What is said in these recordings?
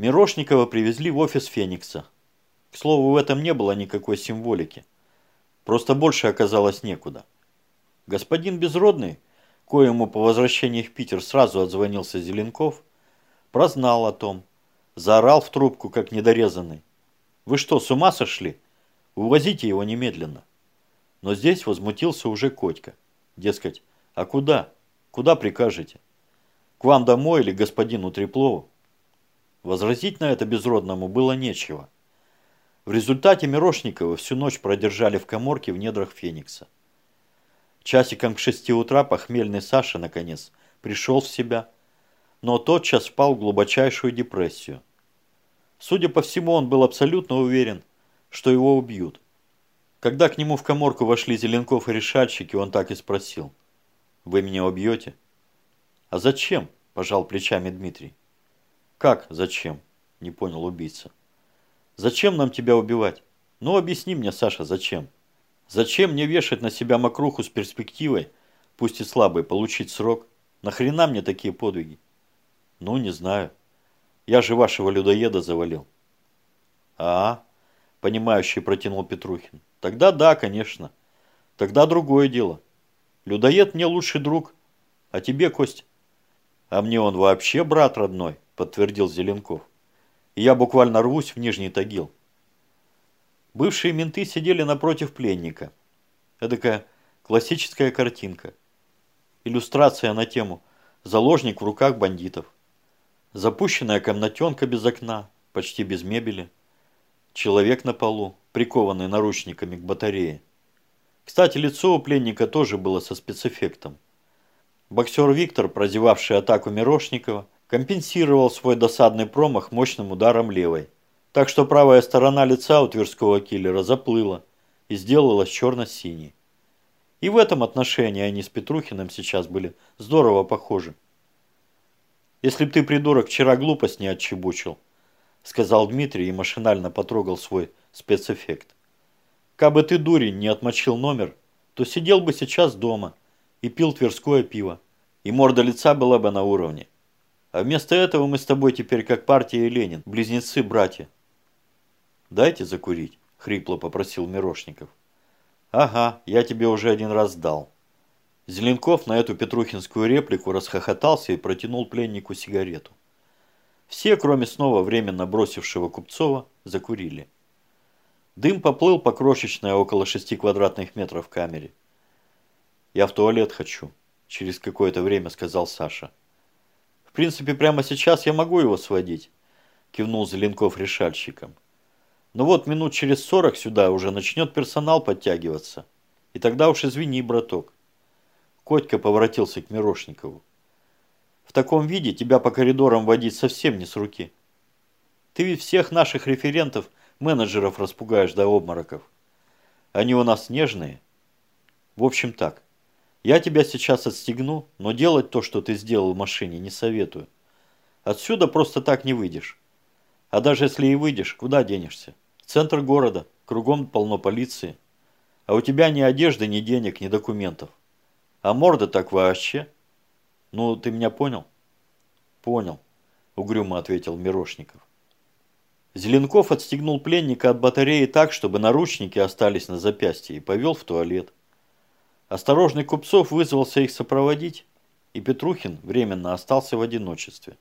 Мирошникова привезли в офис Феникса. К слову, в этом не было никакой символики. Просто больше оказалось некуда. Господин Безродный, коему по возвращении в Питер сразу отзвонился Зеленков, прознал о том, заорал в трубку, как недорезанный. «Вы что, с ума сошли? Увозите его немедленно!» Но здесь возмутился уже Котька. Дескать, а куда? Куда прикажете? К вам домой или господину Треплову? Возразить на это безродному было нечего. В результате Мирошникова всю ночь продержали в коморке в недрах Феникса. Часиком к шести утра похмельный Саша, наконец, пришел в себя, но тотчас впал в глубочайшую депрессию. Судя по всему, он был абсолютно уверен, что его убьют. Когда к нему в коморку вошли Зеленков и решальщики, он так и спросил. «Вы меня убьете?» «А зачем?» – пожал плечами Дмитрий. «Как зачем?» – не понял убийца. «Зачем нам тебя убивать? Ну, объясни мне, Саша, зачем? Зачем мне вешать на себя мокруху с перспективой, пусть и слабой, получить срок? Нахрена мне такие подвиги?» «Ну, не знаю. Я же вашего людоеда завалил». «А, – понимающий протянул Петрухин. «Тогда да, конечно. Тогда другое дело. Людоед мне лучший друг. А тебе, Кость?» «А мне он вообще брат родной», – подтвердил Зеленков. «И я буквально рвусь в Нижний Тагил». Бывшие менты сидели напротив пленника. Эдакая классическая картинка. Иллюстрация на тему «Заложник в руках бандитов». Запущенная комнатенка без окна, почти без мебели. Человек на полу, прикованный наручниками к батарее. Кстати, лицо у пленника тоже было со спецэффектом. Боксер Виктор, прозевавший атаку Мирошникова, компенсировал свой досадный промах мощным ударом левой. Так что правая сторона лица у тверского киллера заплыла и сделалась черно-синей. И в этом отношении они с Петрухиным сейчас были здорово похожи. Если б ты, придурок, вчера глупость не отчебучил, сказал Дмитрий и машинально потрогал свой спецэффект. Кабы ты, дурень, не отмочил номер, то сидел бы сейчас дома и пил тверское пиво, и морда лица была бы на уровне. А вместо этого мы с тобой теперь как партия и Ленин, близнецы-братья. «Дайте закурить», – хрипло попросил Мирошников. «Ага, я тебе уже один раз дал». Зеленков на эту петрухинскую реплику расхохотался и протянул пленнику сигарету. Все, кроме снова временно бросившего Купцова, закурили. Дым поплыл по крошечной около шести квадратных метров камере. «Я в туалет хочу», – через какое-то время сказал Саша. «В принципе, прямо сейчас я могу его сводить», – кивнул Зеленков решальщиком. «Но вот минут через сорок сюда уже начнет персонал подтягиваться. И тогда уж извини, браток». Котька поворотился к Мирошникову. «В таком виде тебя по коридорам водить совсем не с руки. Ты ведь всех наших референтов, менеджеров распугаешь до обмороков. Они у нас нежные. В общем так». Я тебя сейчас отстегну, но делать то, что ты сделал в машине, не советую. Отсюда просто так не выйдешь. А даже если и выйдешь, куда денешься? Центр города, кругом полно полиции. А у тебя ни одежды, ни денег, ни документов. А морда так вообще. Ну, ты меня понял? Понял, угрюмо ответил Мирошников. Зеленков отстегнул пленника от батареи так, чтобы наручники остались на запястье и повел в туалет. Осторожный Купцов вызвался их сопроводить, и Петрухин временно остался в одиночестве.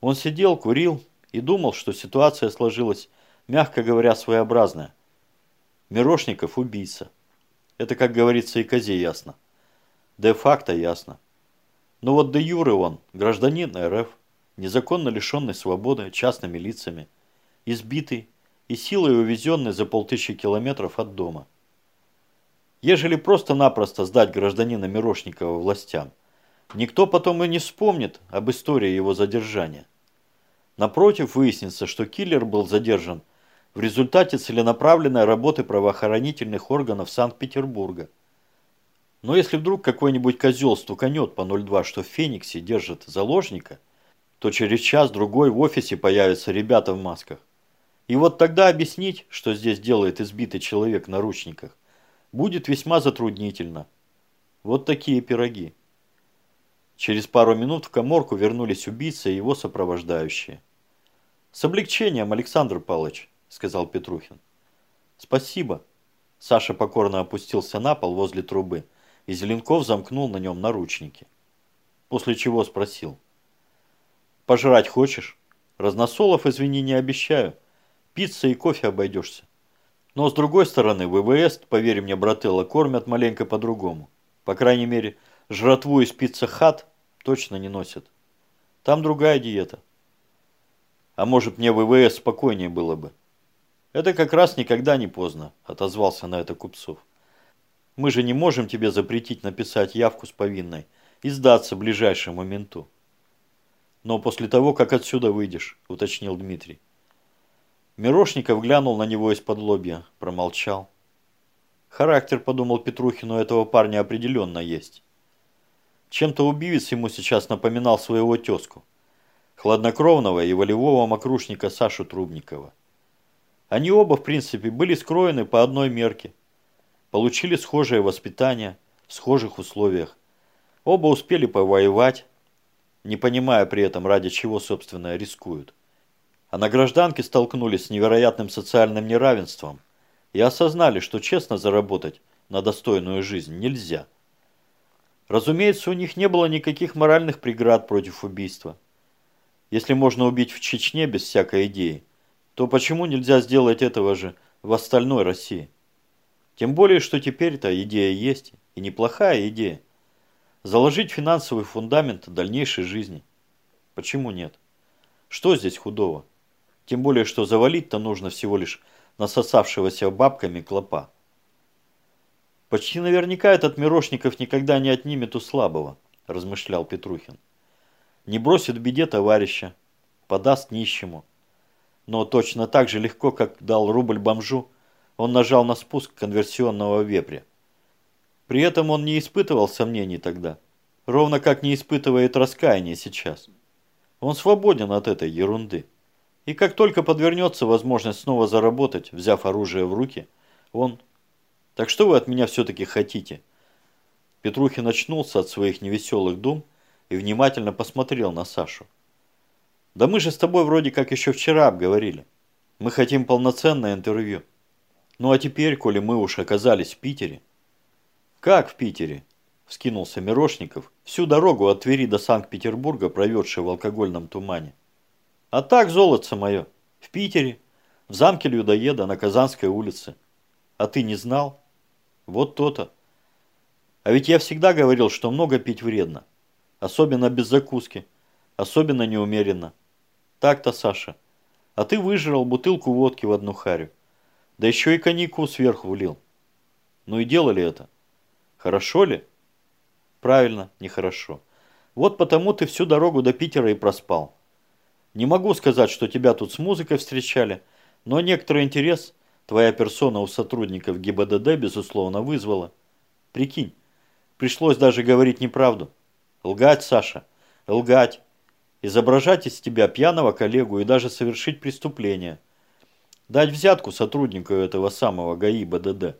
Он сидел, курил и думал, что ситуация сложилась, мягко говоря, своеобразная. Мирошников – убийца. Это, как говорится, и козе ясно. Де-факто ясно. Но вот де юре он – гражданин РФ, незаконно лишенный свободы частными лицами, избитый и силой увезенный за полтысячи километров от дома – ежели просто-напросто сдать гражданина Мирошникова властям. Никто потом и не вспомнит об истории его задержания. Напротив, выяснится, что киллер был задержан в результате целенаправленной работы правоохранительных органов Санкт-Петербурга. Но если вдруг какой-нибудь козел стуканет по 02, что в Фениксе держит заложника, то через час-другой в офисе появятся ребята в масках. И вот тогда объяснить, что здесь делает избитый человек в наручниках, будет весьма затруднительно. Вот такие пироги. Через пару минут в коморку вернулись убийца и его сопровождающие. С облегчением, Александр Павлович, сказал Петрухин. Спасибо. Саша покорно опустился на пол возле трубы, и Зеленков замкнул на нем наручники. После чего спросил. Пожрать хочешь? Разносолов, извини, не обещаю. Пицца и кофе обойдешься. Но с другой стороны, ВВС, поверь мне, брателло, кормят маленько по-другому. По крайней мере, жратву из пицца хат точно не носят. Там другая диета. А может мне ВВС спокойнее было бы. Это как раз никогда не поздно, отозвался на это Купцов. Мы же не можем тебе запретить написать явку с повинной и сдаться ближайшему менту. Но после того, как отсюда выйдешь, уточнил Дмитрий. Мирошников глянул на него из-под лобья, промолчал. Характер, подумал Петрухин, у этого парня определенно есть. Чем-то убивец ему сейчас напоминал своего тезку, хладнокровного и волевого мокрушника Сашу Трубникова. Они оба, в принципе, были скроены по одной мерке, получили схожее воспитание в схожих условиях. Оба успели повоевать, не понимая при этом, ради чего, собственно, рискуют а на гражданке столкнулись с невероятным социальным неравенством и осознали, что честно заработать на достойную жизнь нельзя. Разумеется, у них не было никаких моральных преград против убийства. Если можно убить в Чечне без всякой идеи, то почему нельзя сделать этого же в остальной России? Тем более, что теперь-то идея есть, и неплохая идея. Заложить финансовый фундамент дальнейшей жизни. Почему нет? Что здесь худого? Тем более, что завалить-то нужно всего лишь насосавшегося бабками клопа. Почти наверняка этот Мирошников никогда не отнимет у слабого, размышлял Петрухин. Не бросит в беде товарища, подаст нищему. Но точно так же легко, как дал рубль бомжу, он нажал на спуск конверсионного вепря. При этом он не испытывал сомнений тогда, ровно как не испытывает раскаяния сейчас. Он свободен от этой ерунды. И как только подвернется возможность снова заработать, взяв оружие в руки, он... Так что вы от меня все-таки хотите? Петрухин очнулся от своих невеселых дум и внимательно посмотрел на Сашу. Да мы же с тобой вроде как еще вчера обговорили. Мы хотим полноценное интервью. Ну а теперь, коли мы уж оказались в Питере... Как в Питере? Вскинулся Мирошников, всю дорогу от Твери до Санкт-Петербурга, проведший в алкогольном тумане. А так, золотце мое, в Питере, в замке людоеда на Казанской улице. А ты не знал? Вот то-то. А ведь я всегда говорил, что много пить вредно. Особенно без закуски. Особенно неумеренно. Так-то, Саша. А ты выжрал бутылку водки в одну харю. Да еще и коньяку сверху влил. Ну и делали это. Хорошо ли? Правильно, нехорошо. Вот потому ты всю дорогу до Питера и проспал. Не могу сказать, что тебя тут с музыкой встречали, но некоторый интерес твоя персона у сотрудников ГИБДД, безусловно, вызвала. Прикинь, пришлось даже говорить неправду. Лгать, Саша, лгать. Изображать из тебя пьяного коллегу и даже совершить преступление. Дать взятку сотруднику этого самого ГАИ БДД.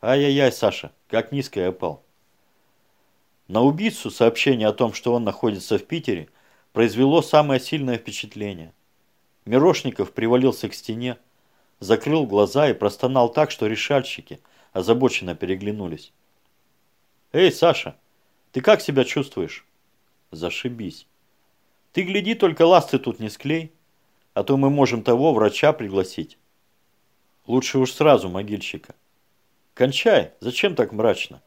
Ай-яй-яй, Саша, как низко я пал. На убийцу сообщение о том, что он находится в Питере, произвело самое сильное впечатление. Мирошников привалился к стене, закрыл глаза и простонал так, что решальщики озабоченно переглянулись. «Эй, Саша, ты как себя чувствуешь?» «Зашибись. Ты гляди, только ласты тут не склей, а то мы можем того врача пригласить. Лучше уж сразу могильщика. Кончай, зачем так мрачно?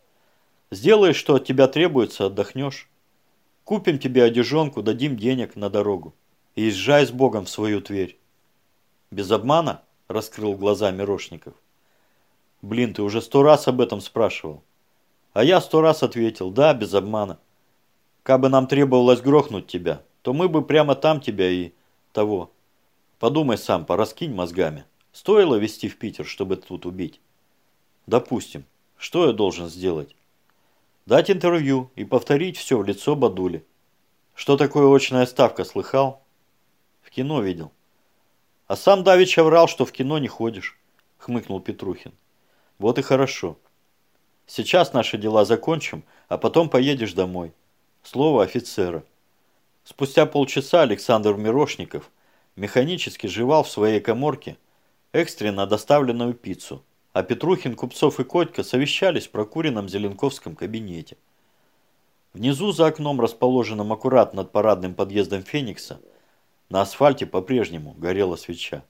Сделаешь, что от тебя требуется, отдохнешь. Купим тебе одежонку, дадим денег на дорогу. И езжай с Богом в свою Тверь. Без обмана? Раскрыл глаза Мирошников. Блин, ты уже сто раз об этом спрашивал. А я сто раз ответил, да, без обмана. Кабы нам требовалось грохнуть тебя, то мы бы прямо там тебя и того. Подумай сам, пораскинь мозгами. Стоило везти в Питер, чтобы тут убить? Допустим. Что я должен сделать? Дать интервью и повторить все в лицо Бадули. Что такое очная ставка, слыхал? В кино видел. А сам Давича врал, что в кино не ходишь, хмыкнул Петрухин. Вот и хорошо. Сейчас наши дела закончим, а потом поедешь домой. Слово офицера. Спустя полчаса Александр Мирошников механически жевал в своей коморке экстренно доставленную пиццу, а Петрухин, Купцов и Котька совещались в прокуренном Зеленковском кабинете. Внизу за окном, расположенным аккурат над парадным подъездом Феникса, на асфальте по-прежнему горела свеча.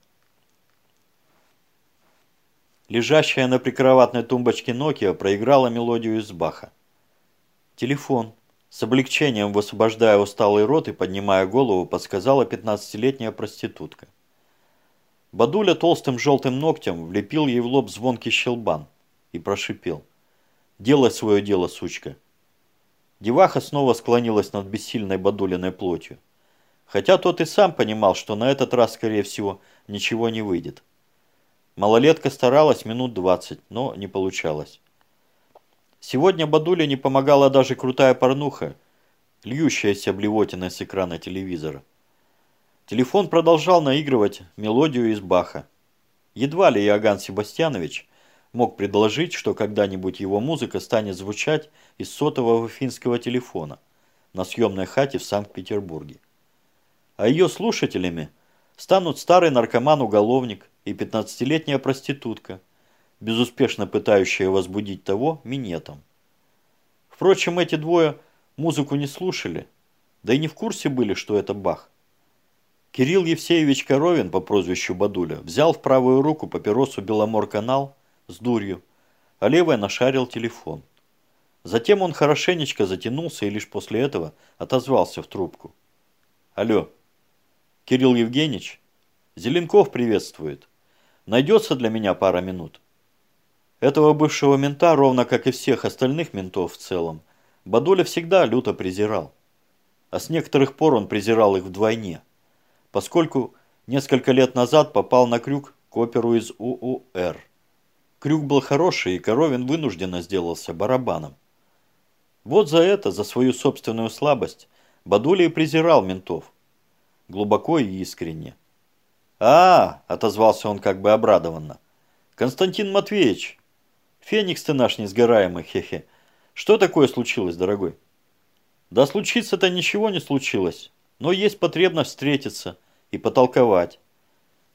Лежащая на прикроватной тумбочке Nokia проиграла мелодию из Баха. Телефон. С облегчением высвобождая усталый рот и поднимая голову, подсказала 15-летняя проститутка. Бадуля толстым желтым ногтем влепил ей в лоб звонкий щелбан и прошипел. «Делай свое дело, сучка!» Деваха снова склонилась над бессильной Бадулиной плотью. Хотя тот и сам понимал, что на этот раз, скорее всего, ничего не выйдет. Малолетка старалась минут двадцать, но не получалось. Сегодня Бадуле не помогала даже крутая порнуха, льющаяся блевотиной с экрана телевизора. Телефон продолжал наигрывать мелодию из Баха. Едва ли Иоганн Себастьянович мог предложить, что когда-нибудь его музыка станет звучать из сотового финского телефона на съемной хате в Санкт-Петербурге. А ее слушателями станут старый наркоман-уголовник, и 15-летняя проститутка, безуспешно пытающая возбудить того минетом. Впрочем, эти двое музыку не слушали, да и не в курсе были, что это Бах. Кирилл Евсеевич Коровин по прозвищу Бадуля взял в правую руку папиросу Беломор-канал с дурью, а левой нашарил телефон. Затем он хорошенечко затянулся и лишь после этого отозвался в трубку. «Алло, Кирилл Евгеньевич, Зеленков приветствует. Найдется для меня пара минут. Этого бывшего мента, ровно как и всех остальных ментов в целом, Бадуля всегда люто презирал. А с некоторых пор он презирал их вдвойне, поскольку несколько лет назад попал на крюк к оперу из УУР. Крюк был хороший, и Коровин вынужденно сделался барабаном. Вот за это, за свою собственную слабость, Бадуля и презирал ментов. Глубоко и искренне. «А, — отозвался он как бы обрадованно. Константин Матвеевич, феникс ты наш несгораемый, хе-хе. Что такое случилось, дорогой?» «Да случиться-то ничего не случилось, но есть потребность встретиться и потолковать.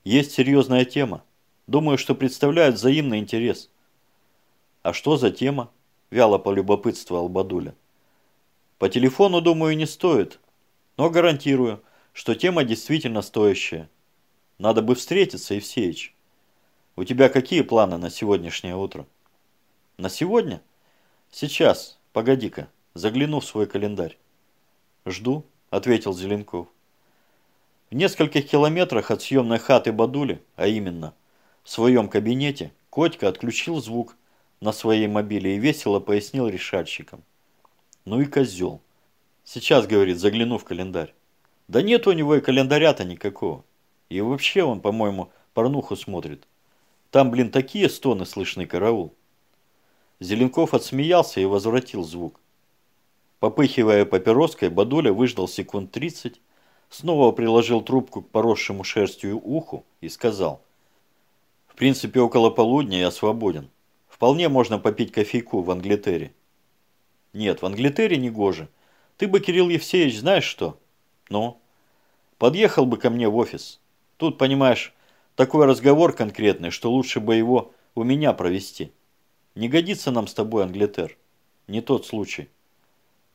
Есть серьезная тема. Думаю, что представляет взаимный интерес». «А что за тема?» – вяло полюбопытствовал Бадуля. «По телефону, думаю, не стоит, но гарантирую, что тема действительно стоящая. Надо бы встретиться, Евсеич. У тебя какие планы на сегодняшнее утро? На сегодня? Сейчас, погоди-ка, загляну в свой календарь. Жду, ответил Зеленков. В нескольких километрах от съемной хаты Бадули, а именно в своем кабинете, Котька отключил звук на своей мобиле и весело пояснил решальщикам. Ну и козел. Сейчас, говорит, загляну в календарь. Да нет у него и календаря-то никакого. И вообще он, по-моему, порнуху смотрит. Там, блин, такие стоны слышны, караул. Зеленков отсмеялся и возвратил звук. Попыхивая папироской, Бадуля выждал секунд 30, снова приложил трубку к поросшему шерстью уху и сказал. В принципе, около полудня я свободен. Вполне можно попить кофейку в Англитере. Нет, в Англитере не гоже. Ты бы, Кирилл Евсеевич, знаешь что? Ну? Подъехал бы ко мне в офис. Тут, понимаешь, такой разговор конкретный, что лучше бы его у меня провести. Не годится нам с тобой, Англитер. Не тот случай.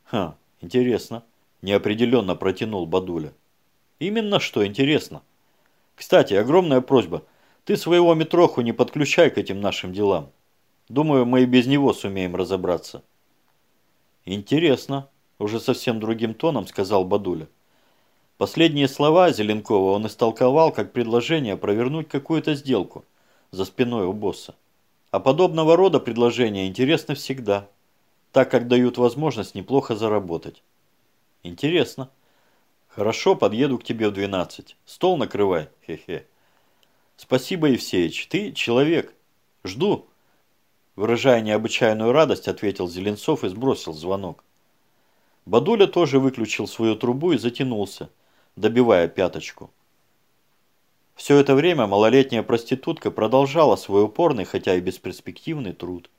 Ха, интересно. Неопределенно протянул Бадуля. Именно что интересно. Кстати, огромная просьба. Ты своего метроху не подключай к этим нашим делам. Думаю, мы и без него сумеем разобраться. Интересно. Уже совсем другим тоном сказал Бадуля. Последние слова Зеленкова он истолковал как предложение провернуть какую-то сделку за спиной у босса. А подобного рода предложения интересны всегда, так как дают возможность неплохо заработать. Интересно. Хорошо, подъеду к тебе в 12. Стол накрывай, хе-хе. Спасибо, Евсеич, ты человек. Жду. Выражая необычайную радость, ответил Зеленцов и сбросил звонок. Бадуля тоже выключил свою трубу и затянулся добивая пяточку. Все это время малолетняя проститутка продолжала свой упорный, хотя и бесперспективный труд.